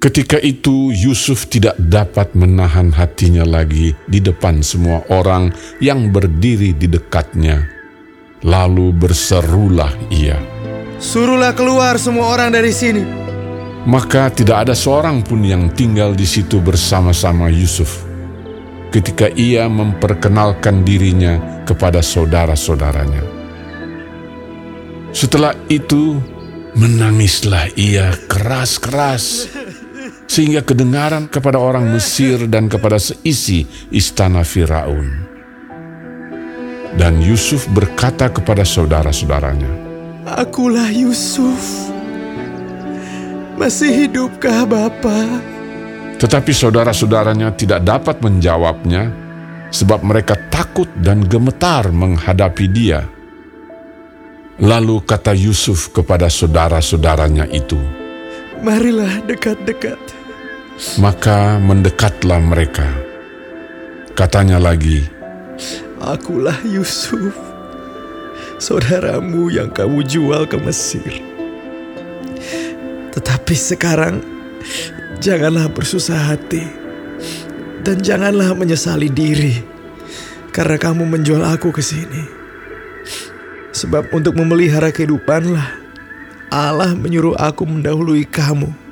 Ketika itu Yusuf tidak dapat menahan hatinya lagi di depan semua orang yang berdiri di dekatnya. Lalu berserulah ia. Suruhlah keluar semua orang dari sini. Maka tidak ada seorang pun yang tinggal di situ bersama-sama Yusuf. Ketika ia memperkenalkan dirinya kepada saudara-saudaranya. Setelah itu, menangislah ia keras-keras sehingga kedengaran kepada orang Mesir dan kepada seisi istana Firaun. Dan Yusuf berkata kepada saudara-saudaranya, Akulah Yusuf. Masih hidupkah Bapa? Tetapi saudara-saudaranya tidak dapat menjawabnya, sebab mereka takut dan gemetar menghadapi dia. Lalu kata Yusuf kepada saudara-saudaranya itu, Marilah dekat-dekat. Maka mendekatlah mereka. Katanya lagi, Akulah Yusuf, saudaramu yang kamu jual ke Mesir. Tetapi sekarang, janganlah bersusah hati, dan janganlah menyesali diri, karena kamu menjual aku ke sini. Sebab untuk memelihara kehidupanlah, Allah menyuruh aku mendahului kamu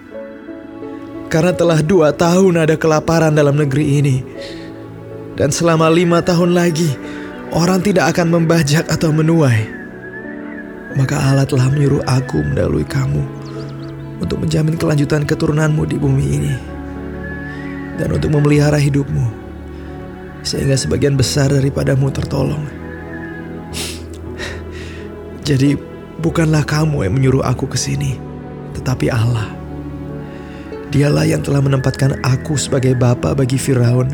karena telah dua tahun ada kelaparan dalam negeri ini. Dan selama lima tahun lagi, orang tidak akan membajak atau menuai. Maka Allah telah menyuruh aku mendahului kamu untuk menjamin kelanjutan keturunanmu di bumi ini. Dan untuk memelihara hidupmu, sehingga sebagian besar daripadamu tertolong. Jadi, bukanlah kamu yang menyuruh aku ke sini, tetapi Allah. Dialah yang telah menempatkan aku sebagai bapa bagi Firaun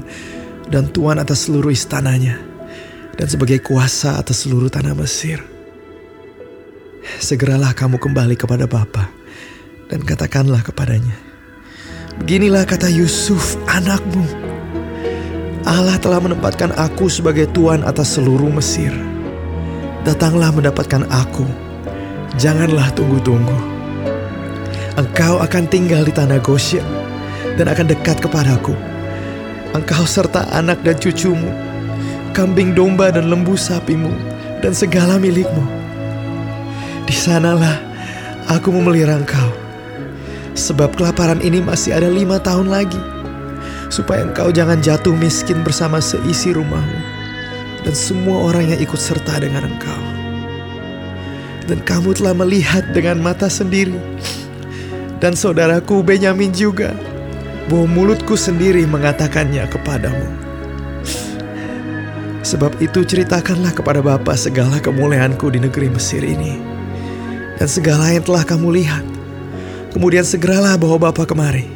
dan tuan atas seluruh istananya dan sebagai kuasa atas seluruh tanah Mesir. Segeralah kamu kembali kepada Bapa dan katakanlah kepadanya, Beginilah kata Yusuf anakmu, Allah telah menempatkan aku sebagai tuan atas seluruh Mesir. Datanglah mendapatkan aku, janganlah tunggu-tunggu Engkau akan tinggal di tanah Goshen dan akan dekat kepadaku. Engkau serta anak dan cucumu, kambing domba dan lembu sapimu, dan segala milikmu. Di sanalah aku memelihara engkau. Sebab kelaparan ini masih ada lima tahun lagi. Supaya engkau jangan jatuh miskin bersama seisi rumahmu. Dan semua orang yang ikut serta dengan engkau. Dan kamu telah melihat dengan mata sendiri dan saudaraku Benyamin juga, bahwa mulutku sendiri mengatakannya kepadamu. Sebab itu ceritakanlah kepada Bapa segala kemuliaanku di negeri Mesir ini, dan segala yang telah kamu lihat. Kemudian segeralah bawa Bapa kemari.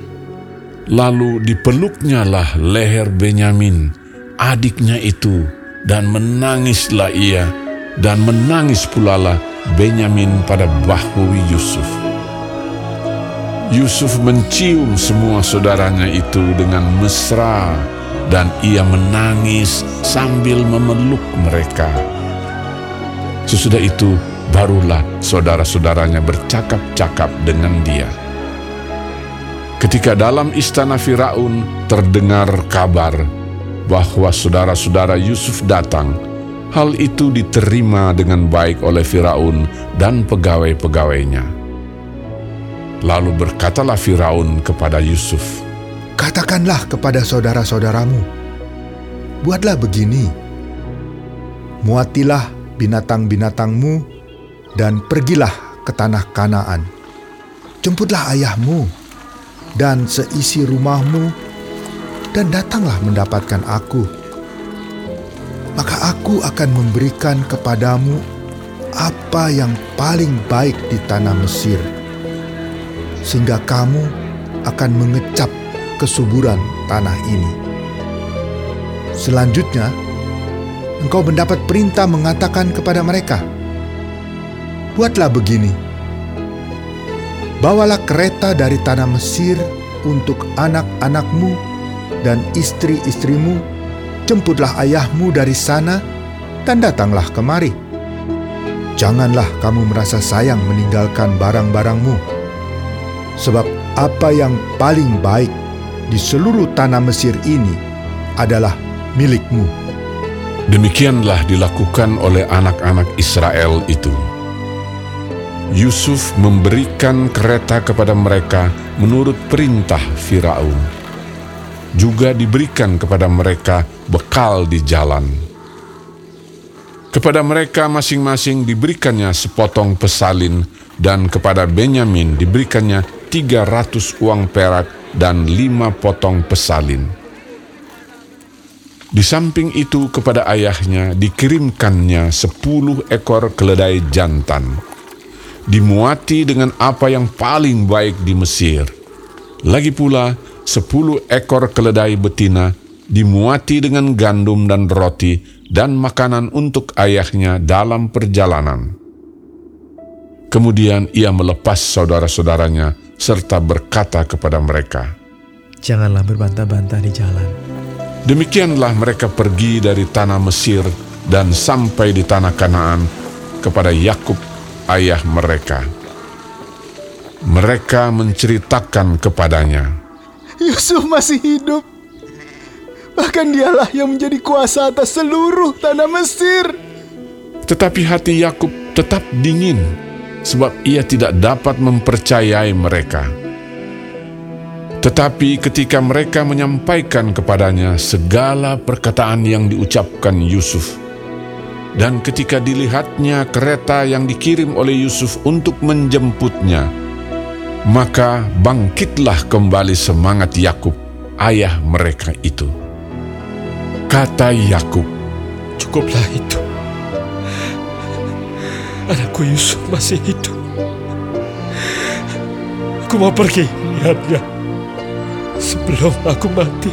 Lalu dipeluknya lah leher Benyamin, adiknya itu, dan menangislah ia, dan menangis pula lah Benyamin pada bahu Yusuf. Yusuf mencium semua saudaranya itu dengan mesra dan ia menangis sambil memeluk mereka. Sesudah itu barulah saudara-saudaranya bercakap-cakap dengan dia. Ketika dalam istana Firaun terdengar kabar bahwa saudara-saudara Yusuf datang, hal itu diterima dengan baik oleh Firaun dan pegawai-pegawainya. Lalu berkatalah Firaun kepada Yusuf, Katakanlah kepada saudara-saudaramu, buatlah begini, muatilah binatang-binatangmu dan pergilah ke tanah Kanaan. Jemputlah ayahmu dan seisi rumahmu dan datanglah mendapatkan aku. Maka aku akan memberikan kepadamu apa yang paling baik di tanah Mesir sehingga kamu akan mengecap kesuburan tanah ini. Selanjutnya, engkau mendapat perintah mengatakan kepada mereka, "Buatlah begini: bawalah kereta dari tanah Mesir untuk anak-anakmu dan istri-istrimu, jemputlah ayahmu dari sana, dan datanglah kemari." Janganlah kamu merasa sayang meninggalkan barang-barangmu, sebab apa yang paling baik di seluruh tanah Mesir ini adalah milikmu. Demikianlah dilakukan oleh anak-anak Israel itu. Yusuf memberikan kereta kepada mereka menurut perintah Firaun. Juga diberikan kepada mereka bekal di jalan. Kepada mereka masing-masing diberikannya sepotong pesalin dan kepada Benyamin diberikannya 300 uang perak dan lima potong pesalin. Di samping itu kepada ayahnya dikirimkannya sepuluh ekor keledai jantan, dimuati dengan apa yang paling baik di Mesir. Lagi pula sepuluh ekor keledai betina dimuati dengan gandum dan roti dan makanan untuk ayahnya dalam perjalanan. Kemudian ia melepas saudara-saudaranya serta berkata kepada mereka, Janganlah berbantah-bantah di jalan. Demikianlah mereka pergi dari tanah Mesir dan sampai di tanah Kanaan kepada Yakub ayah mereka. Mereka menceritakan kepadanya, Yusuf masih hidup. Bahkan dialah yang menjadi kuasa atas seluruh tanah Mesir. tetapi hati Yakub tetap dingin sebab ia tidak dapat mempercayai mereka. Tetapi ketika mereka menyampaikan kepadanya segala perkataan yang diucapkan Yusuf, dan ketika dilihatnya kereta yang dikirim oleh Yusuf untuk menjemputnya, maka bangkitlah kembali semangat Yakub, ayah mereka itu. Kata Yakub, Cukuplah itu. Anakku Yusuf masih hidup. Aku mau pergi lihatnya sebelum aku mati.